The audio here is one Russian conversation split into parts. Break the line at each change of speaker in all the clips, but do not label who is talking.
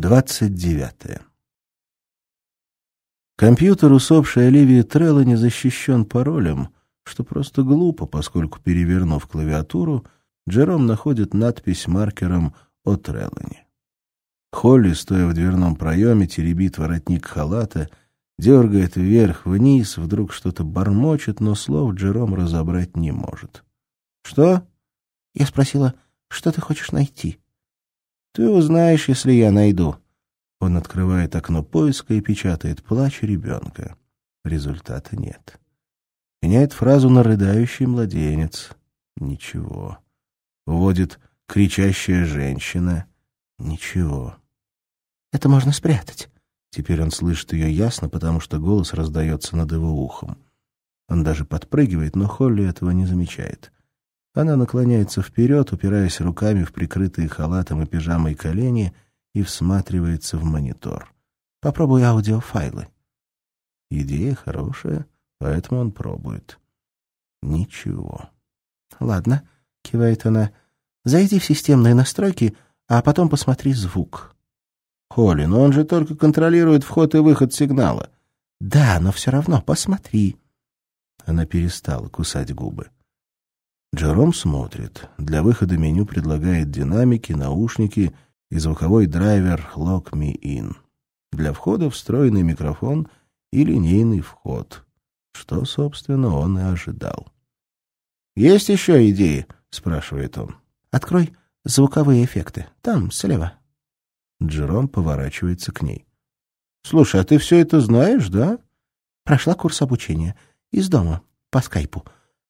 29. Компьютер усопшей Оливии Треллани защищен паролем, что просто глупо, поскольку, перевернув клавиатуру, Джером находит надпись маркером о Треллани. Холли, стоя в дверном проеме, теребит воротник халата, дергает вверх-вниз, вдруг что-то бормочет, но слов Джером разобрать не может. «Что?» Я спросила, «Что ты хочешь найти?» Ты узнаешь, если я найду. Он открывает окно поиска и печатает «Плач ребенка». Результата нет. Меняет фразу на «рыдающий младенец». Ничего. Вводит «кричащая женщина». Ничего. Это можно спрятать. Теперь он слышит ее ясно, потому что голос раздается над его ухом. Он даже подпрыгивает, но Холли этого не замечает. Она наклоняется вперед, упираясь руками в прикрытые халатом и пижамой колени и всматривается в монитор. «Попробуй аудиофайлы». Идея хорошая, поэтому он пробует. Ничего. «Ладно», — кивает она, — «зайди в системные настройки, а потом посмотри звук». «Холли, но он же только контролирует вход и выход сигнала». «Да, но все равно посмотри». Она перестала кусать губы. Джером смотрит. Для выхода меню предлагает динамики, наушники и звуковой драйвер Lock Me In. Для входа встроенный микрофон и линейный вход. Что, собственно, он и ожидал. «Есть еще идеи?» — спрашивает он. «Открой звуковые эффекты. Там, слева». Джером поворачивается к ней. «Слушай, а ты все это знаешь, да?» «Прошла курс обучения. Из дома, по скайпу.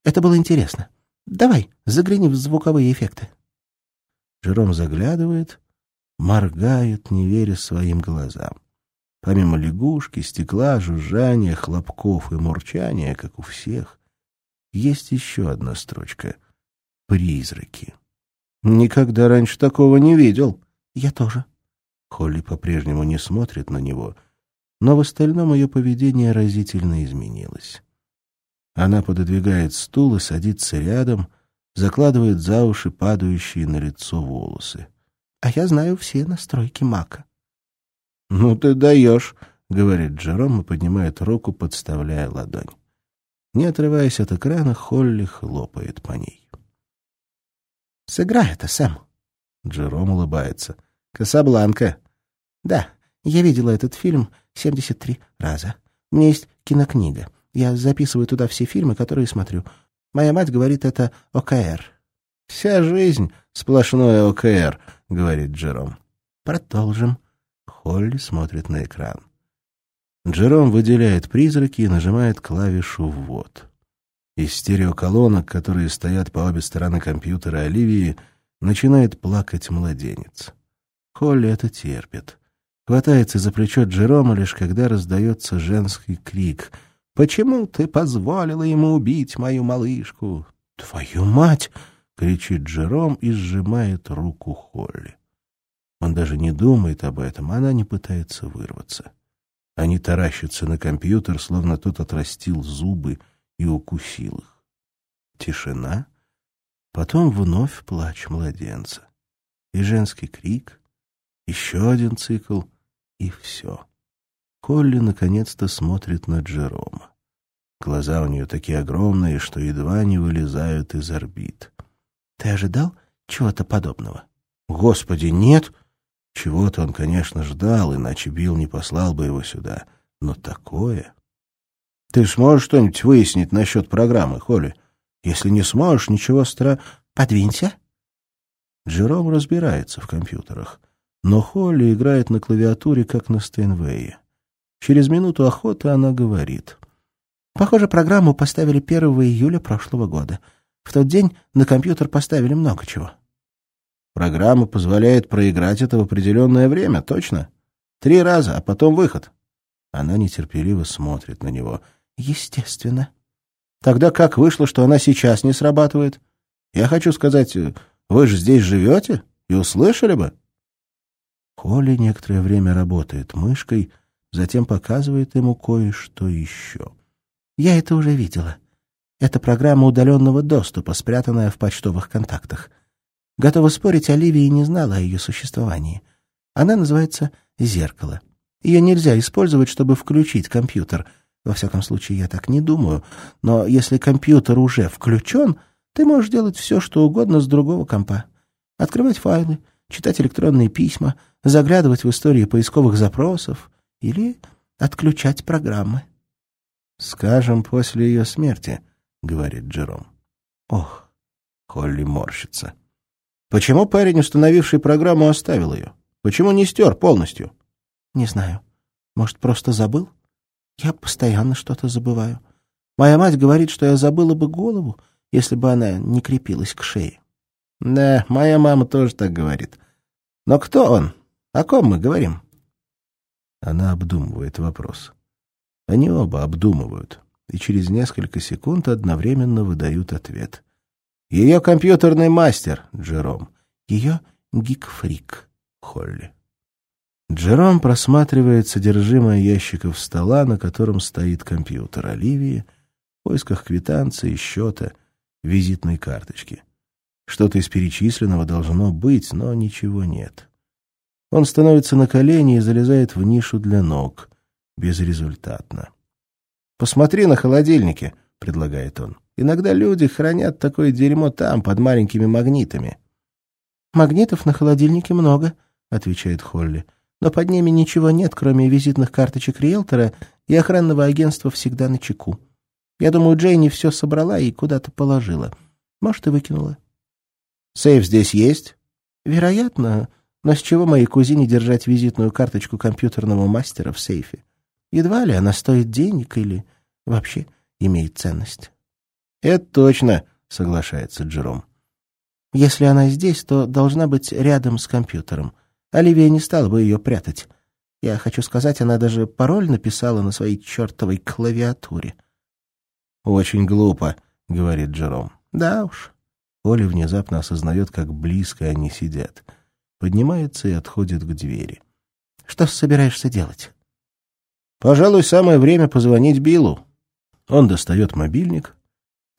Это было интересно. Давай, загляни в звуковые эффекты. Жером заглядывает, моргает, не веря своим глазам. Помимо лягушки, стекла, жужжания, хлопков и мурчания, как у всех, есть еще одна строчка — «Призраки». «Никогда раньше такого не видел». «Я тоже». Холли по-прежнему не смотрит на него, но в остальном ее поведение разительно изменилось. Она пододвигает стул и садится рядом, закладывает за уши падающие на лицо волосы. — А я знаю все настройки Мака. — Ну ты даешь, — говорит Джером и поднимает руку, подставляя ладонь. Не отрываясь от экрана, Холли хлопает по ней. — Сыграй это, Сэм. Джером улыбается. — Касабланка. — Да, я видела этот фильм 73 раза. У меня есть кинокнига — я записываю туда все фильмы, которые смотрю. Моя мать говорит, это ОКР. «Вся жизнь — сплошное ОКР», — говорит Джером. «Продолжим». Холли смотрит на экран. Джером выделяет призраки и нажимает клавишу «Ввод». Из стереоколонок, которые стоят по обе стороны компьютера Оливии, начинает плакать младенец. Холли это терпит. Хватается за плечо Джерома лишь когда раздается женский крик — Почему ты позволила ему убить мою малышку? — Твою мать! — кричит Джером и сжимает руку Холли. Он даже не думает об этом, она не пытается вырваться. Они таращатся на компьютер, словно тот отрастил зубы и укусил их. Тишина, потом вновь плач младенца. И женский крик, еще один цикл, и все. Холли наконец-то смотрит на Джерома. Глаза у нее такие огромные, что едва не вылезают из орбит. «Ты ожидал чего-то подобного?» «Господи, нет!» Чего-то он, конечно, ждал, иначе Билл не послал бы его сюда. Но такое... Ты сможешь что-нибудь выяснить насчет программы, Холли? Если не сможешь, ничего стра... Подвинься. Джером разбирается в компьютерах, но Холли играет на клавиатуре, как на Стейнвее. Через минуту охоты она говорит. Похоже, программу поставили 1 июля прошлого года. В тот день на компьютер поставили много чего. Программа позволяет проиграть это в определенное время, точно? Три раза, а потом выход. Она нетерпеливо смотрит на него. Естественно. Тогда как вышло, что она сейчас не срабатывает? Я хочу сказать, вы же здесь живете и услышали бы. Холли некоторое время работает мышкой, затем показывает ему кое-что еще. Я это уже видела. Это программа удаленного доступа, спрятанная в почтовых контактах. Готова спорить, Оливия не знала о ее существовании.
Она называется «зеркало». Ее нельзя использовать, чтобы включить компьютер. Во всяком случае, я так не думаю. Но если компьютер уже включен, ты можешь делать все, что угодно с другого компа. Открывать файлы, читать электронные письма, заглядывать в истории поисковых запросов или отключать программы.
«Скажем, после ее смерти», — говорит Джером.
Ох,
Холли морщится. «Почему парень, установивший программу, оставил ее? Почему не стер полностью?»
не знаю. Может, просто забыл? Я постоянно что-то забываю. Моя мать говорит, что я забыла бы голову, если бы она не крепилась к шее.
Да, моя мама тоже так говорит. Но кто он? О ком мы говорим? Она обдумывает вопрос. Они оба обдумывают, и через несколько секунд одновременно выдают ответ. Ее компьютерный мастер, Джером.
Ее гик-фрик,
Холли. Джером просматривает содержимое ящиков стола, на котором стоит компьютер Оливии, в поисках квитанции, счета, визитной карточки. Что-то из перечисленного должно быть, но ничего нет. Он становится на колени и залезает в нишу для ног. Безрезультатно. «Посмотри на холодильнике», — предлагает он. «Иногда люди хранят такое дерьмо там, под маленькими магнитами».
«Магнитов на холодильнике много», — отвечает Холли но под ними ничего нет, кроме визитных карточек риэлтора, и охранного агентства всегда на чеку. Я думаю, Джейни все собрала и куда-то положила. Может, и выкинула.
«Сейф здесь есть?»
«Вероятно. Но с чего моей кузине держать визитную карточку компьютерного мастера в сейфе? Едва ли она стоит денег или вообще имеет ценность».
«Это точно», — соглашается Джером.
«Если она здесь, то должна быть рядом с компьютером. Оливия не стала бы ее прятать. Я хочу сказать, она даже пароль написала на своей чертовой клавиатуре.
«Очень глупо», — говорит Джером.
«Да уж».
Оля внезапно осознает, как близко они сидят. Поднимается и отходит к двери.
«Что собираешься делать?»
«Пожалуй, самое время позвонить Биллу». Он достает мобильник,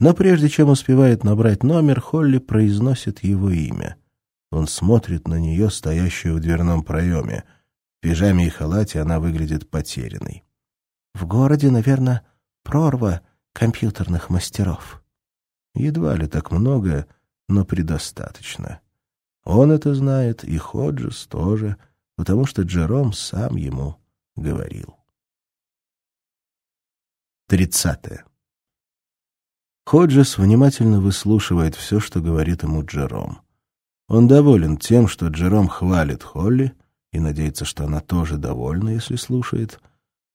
но прежде чем успевает набрать номер, Холли произносит его имя — он смотрит на нее, стоящую в дверном проеме. В пижаме и халате она выглядит потерянной.
«В городе, наверное, прорва компьютерных мастеров».
Едва ли так много, но предостаточно. Он это знает, и Ходжес тоже, потому что Джером сам ему говорил. Тридцатое. Ходжес внимательно выслушивает все, что говорит ему Джером. Он доволен тем, что Джером хвалит Холли и надеется, что она тоже довольна, если слушает,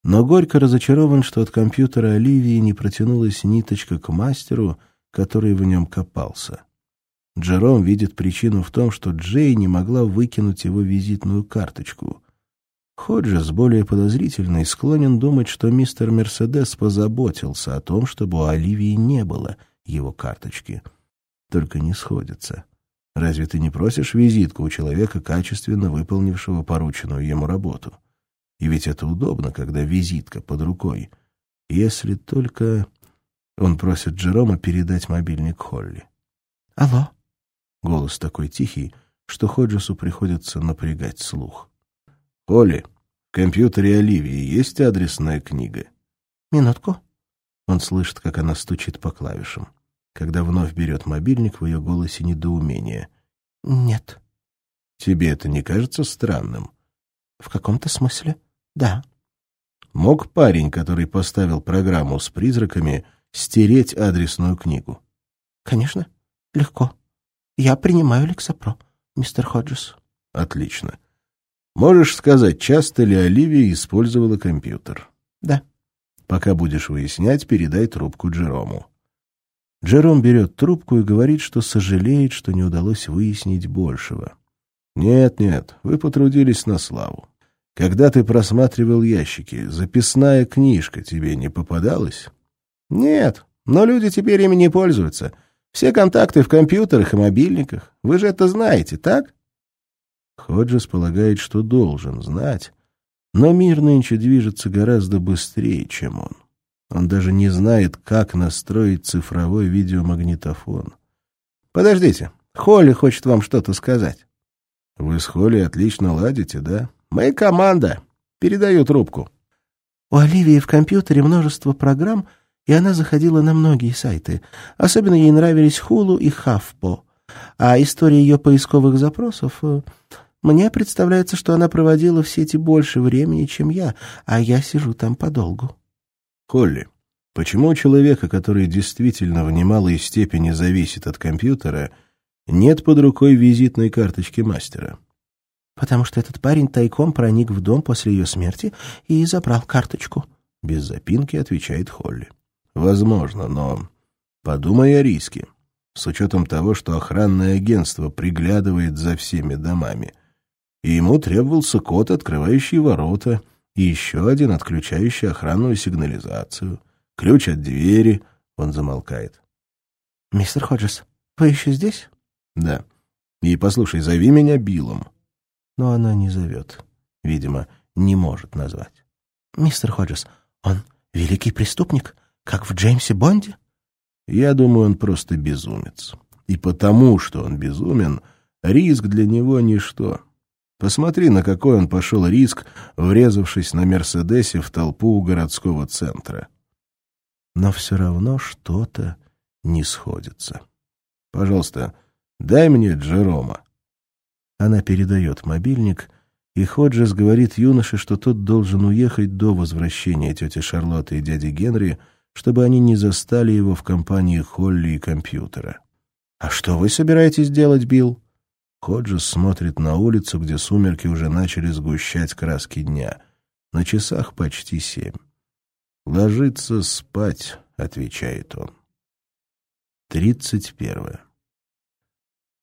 но горько разочарован, что от компьютера Оливии не протянулась ниточка к мастеру, который в нем копался. Джером видит причину в том, что Джей не могла выкинуть его визитную карточку. Ходжес, более подозрительный, склонен думать, что мистер Мерседес позаботился о том, чтобы у Оливии не было его карточки. Только не сходится. Разве ты не просишь визитку у человека, качественно выполнившего порученную ему работу? И ведь это удобно, когда визитка под рукой. Если только... Он просит Джерома передать мобильник Холли.
«Алло?»
Голос такой тихий, что Ходжесу приходится напрягать слух. «Холли, в компьютере Оливии есть адресная книга?»
«Минутку».
Он слышит, как она стучит по клавишам когда вновь берет мобильник в ее голосе недоумение.
«Нет».
«Тебе это не кажется странным?»
«В каком-то смысле, да».
Мог парень, который поставил программу с призраками, стереть адресную книгу?
«Конечно, легко. Я принимаю Лексапро, мистер Ходжес».
«Отлично. Можешь сказать, часто ли Оливия использовала компьютер?»
«Да».
«Пока будешь выяснять, передай трубку Джерому». Джером берет трубку и говорит, что сожалеет, что не удалось выяснить большего. «Нет-нет, вы потрудились на славу. Когда ты просматривал ящики, записная книжка тебе не попадалась?» «Нет, но люди теперь ими не пользуются. Все контакты в компьютерах и мобильниках. Вы же это знаете, так?» Ходжес полагает, что должен знать, но мир нынче движется гораздо быстрее, чем он. Он даже не знает, как настроить цифровой видеомагнитофон. «Подождите, Холли хочет вам что-то сказать». Вы с Холли отлично ладите, да? Мы команда. Передаю трубку.
У Оливии в компьютере множество программ, и она заходила на многие сайты. Особенно ей нравились Хулу и Хавпо. А история ее поисковых запросов... Э, мне представляется, что она проводила в сети больше времени, чем я, а я сижу там подолгу.
Холли, почему у человека, который действительно в немалой степени зависит от компьютера, нет под рукой визитной карточки мастера?
Потому что этот парень тайком проник в дом после ее смерти и забрал карточку.
Без запинки отвечает Холли. Возможно, но подумай о риске. С учетом того, что охранное агентство приглядывает за всеми домами — и ему требовался код, открывающий ворота, и еще один, отключающий охранную сигнализацию. Ключ от двери. Он замолкает.
— Мистер Ходжес, вы еще здесь?
— Да. И послушай, зови меня Биллом.
Но она не зовет. Видимо, не может назвать. — Мистер Ходжес, он великий преступник, как в Джеймсе Бонде?
Я думаю, он просто безумец. И потому, что он безумен, риск для него — ничто. Посмотри, на какой он пошел риск, врезавшись на «Мерседесе» в толпу у городского центра. Но все равно что-то не сходится. Пожалуйста, дай мне Джерома. Она передает мобильник, и Ходжес говорит юноше, что тот должен уехать до возвращения тети Шарлотты и дяди Генри, чтобы они не застали его в компании Холли и компьютера. «А что вы собираетесь делать, Билл?» Ходжес смотрит на улицу, где сумерки уже начали сгущать краски дня. На часах почти семь. «Ложиться спать», — отвечает он. Тридцать первое.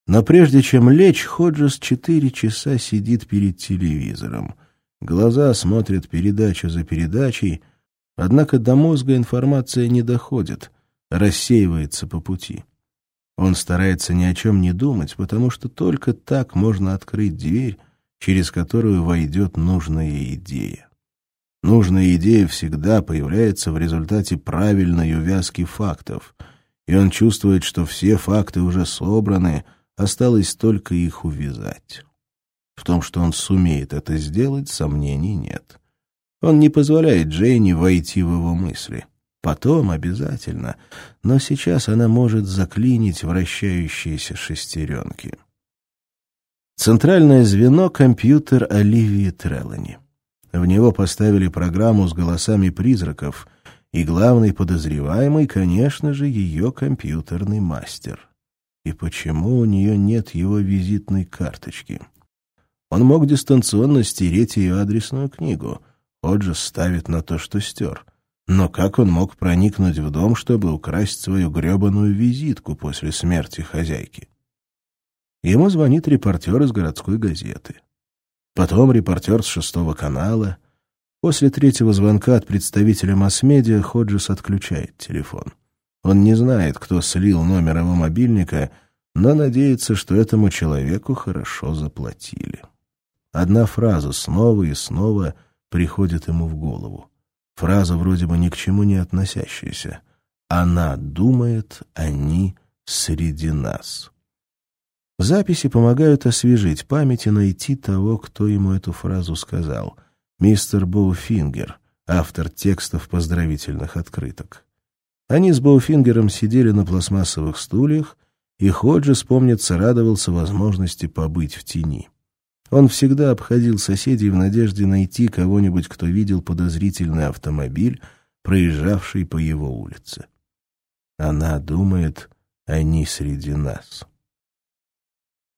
Но прежде чем лечь, Ходжес четыре часа сидит перед телевизором. Глаза смотрят передачу за передачей, однако до мозга информация не доходит, рассеивается по пути. Он старается ни о чем не думать, потому что только так можно открыть дверь, через которую войдет нужная идея. Нужная идея всегда появляется в результате правильной увязки фактов, и он чувствует, что все факты уже собраны, осталось только их увязать. В том, что он сумеет это сделать, сомнений нет. Он не позволяет Джейни войти в его мысли — Потом обязательно, но сейчас она может заклинить вращающиеся шестеренки. Центральное звено — компьютер Оливии Треллани. В него поставили программу с голосами призраков, и главный подозреваемый, конечно же, ее компьютерный мастер. И почему у нее нет его визитной карточки? Он мог дистанционно стереть ее адресную книгу. Ходжес ставит на то, что стер — но как он мог проникнуть в дом, чтобы украсть свою гребаную визитку после смерти хозяйки? Ему звонит репортер из городской газеты. Потом репортер с шестого канала. После третьего звонка от представителя масс-медиа Ходжес отключает телефон. Он не знает, кто слил номер его мобильника, но надеется, что этому человеку хорошо заплатили. Одна фраза снова и снова приходит ему в голову. Фраза вроде бы ни к чему не относящаяся. «Она думает, они среди нас». Записи помогают освежить память и найти того, кто ему эту фразу сказал. Мистер Боуфингер, автор текстов поздравительных открыток. Они с Боуфингером сидели на пластмассовых стульях, и Ходжес, помнится, радовался возможности побыть в тени. Он всегда обходил соседей в надежде найти кого-нибудь, кто видел подозрительный автомобиль, проезжавший по его улице. Она думает, они среди нас.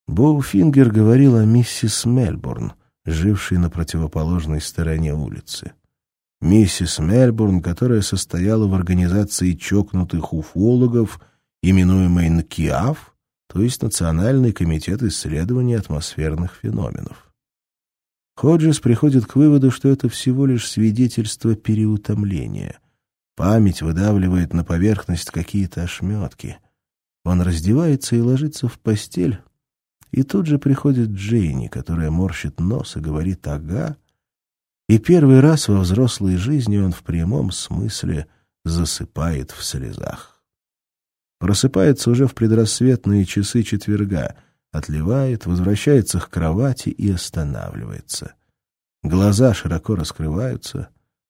Боуфингер говорил о миссис Мельбурн, жившей на противоположной стороне улицы. Миссис Мельбурн, которая состояла в организации чокнутых уфологов, именуемой НКИАФ, то есть Национальный комитет исследований атмосферных феноменов. Ходжес приходит к выводу, что это всего лишь свидетельство переутомления. Память выдавливает на поверхность какие-то ошметки. Он раздевается и ложится в постель, и тут же приходит Джейни, которая морщит нос и говорит «ага», и первый раз во взрослой жизни он в прямом смысле засыпает в слезах. Просыпается уже в предрассветные часы четверга, отливает, возвращается к кровати и останавливается. Глаза широко раскрываются.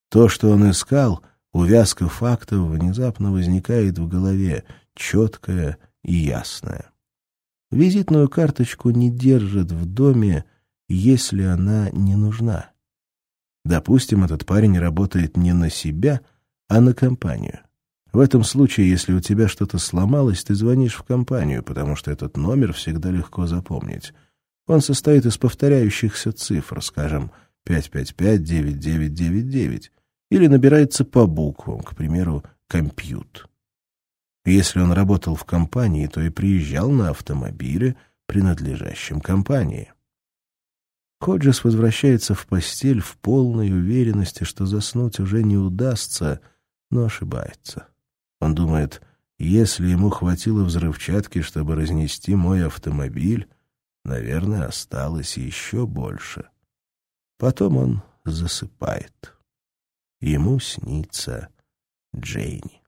То, что он искал, увязка фактов, внезапно возникает в голове, четкая и ясная. Визитную карточку не держат в доме, если она не нужна. Допустим, этот парень работает не на себя, а на компанию. В этом случае, если у тебя что-то сломалось, ты звонишь в компанию, потому что этот номер всегда легко запомнить. Он состоит из повторяющихся цифр, скажем, 555-9999, или набирается по буквам, к примеру, «компьют». Если он работал в компании, то и приезжал на автомобиле, принадлежащем компании. Ходжес возвращается в постель в полной уверенности, что заснуть уже не удастся, но ошибается. Он думает, если ему хватило взрывчатки, чтобы разнести мой автомобиль, наверное, осталось еще больше. Потом он засыпает. Ему снится Джейни.